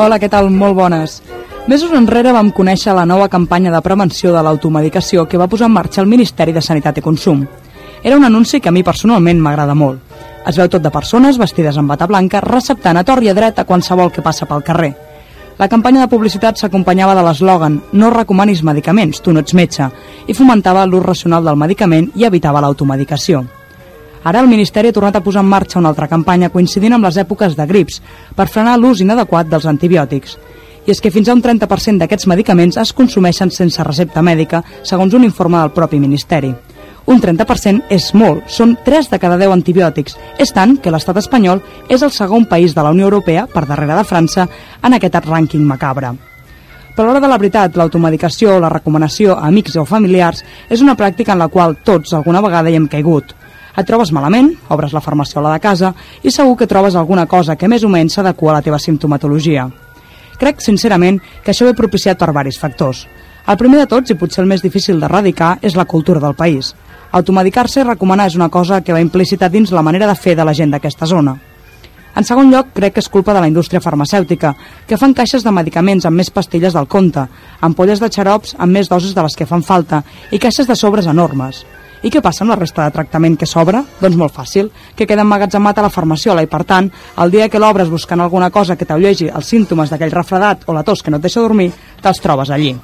Hola, què tal? Molt bones. Mesos enrere vam conèixer la nova campanya de prevenció de l'automedicació que va posar en marxa el Ministeri de Sanitat i Consum. Era un anunci que a mi personalment m'agrada molt. Es veu tot de persones vestides amb bata blanca receptant a tor i a dret a qualsevol que passa pel carrer. La campanya de publicitat s'acompanyava de l'eslògan «No recomanis medicaments, tu no ets metge» i fomentava l'ús racional del medicament i evitava l'automedicació. Ara el Ministeri ha tornat a posar en marxa una altra campanya coincidint amb les èpoques de grips per frenar l'ús inadequat dels antibiòtics. I és que fins a un 30% d'aquests medicaments es consumeixen sense recepta mèdica, segons un informe del propi Ministeri. Un 30% és molt, són 3 de cada 10 antibiòtics. És tant que l'estat espanyol és el segon país de la Unió Europea, per darrere de França, en aquest rànquing macabre. Per l'hora de la veritat, l'automedicació o la recomanació a amics o familiars és una pràctica en la qual tots alguna vegada hi hem caigut. Et trobes malament, obres la farmaciola de casa i segur que trobes alguna cosa que més o menys s'adequa a la teva simptomatologia. Crec, sincerament, que això ve propiciat per varis factors. El primer de tots, i potser el més difícil d'erradicar, és la cultura del país. Automedicar-se i recomanar és una cosa que va implícita dins la manera de fer de la gent d'aquesta zona. En segon lloc, crec que és culpa de la indústria farmacèutica, que fan caixes de medicaments amb més pastilles del compte, ampolles de xarops amb més dosis de les que fan falta i caixes de sobres enormes. I què passa amb la resta de tractament que sobra? Doncs molt fàcil, que queda emmagatzemat a la farmaciola i per tant, el dia que l'obres buscant alguna cosa que t'allegi els símptomes d'aquell refredat o la tos que no et deixa dormir, te'ls trobes allí.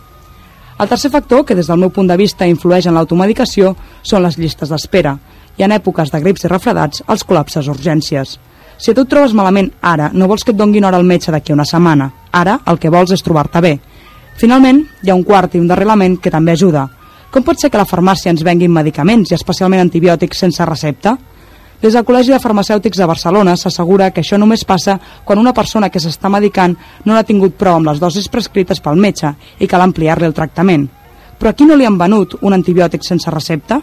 El tercer factor, que des del meu punt de vista influeix en l'automedicació, són les llistes d'espera i en èpoques de grips i refredats, els col·lapses urgències. Si tu et trobes malament ara, no vols que et donguin hora al metge d'aquí una setmana. Ara el que vols és trobar-te bé. Finalment, hi ha un quart i un darrer element que també ajuda, com pot ser que la farmàcia ens venguin medicaments i especialment antibiòtics sense recepta? Des del Col·legi de Farmacèutics de Barcelona s'assegura que això només passa quan una persona que s'està medicant no n'ha tingut prou amb les dosis prescrites pel metge i cal ampliar-li el tractament. Però a qui no li han venut un antibiòtic sense recepta?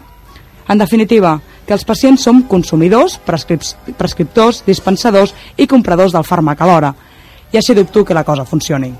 En definitiva, que els pacients som consumidors, prescriptors, dispensadors i compradors del fàrmac alhora. I així dubto que la cosa funcioni.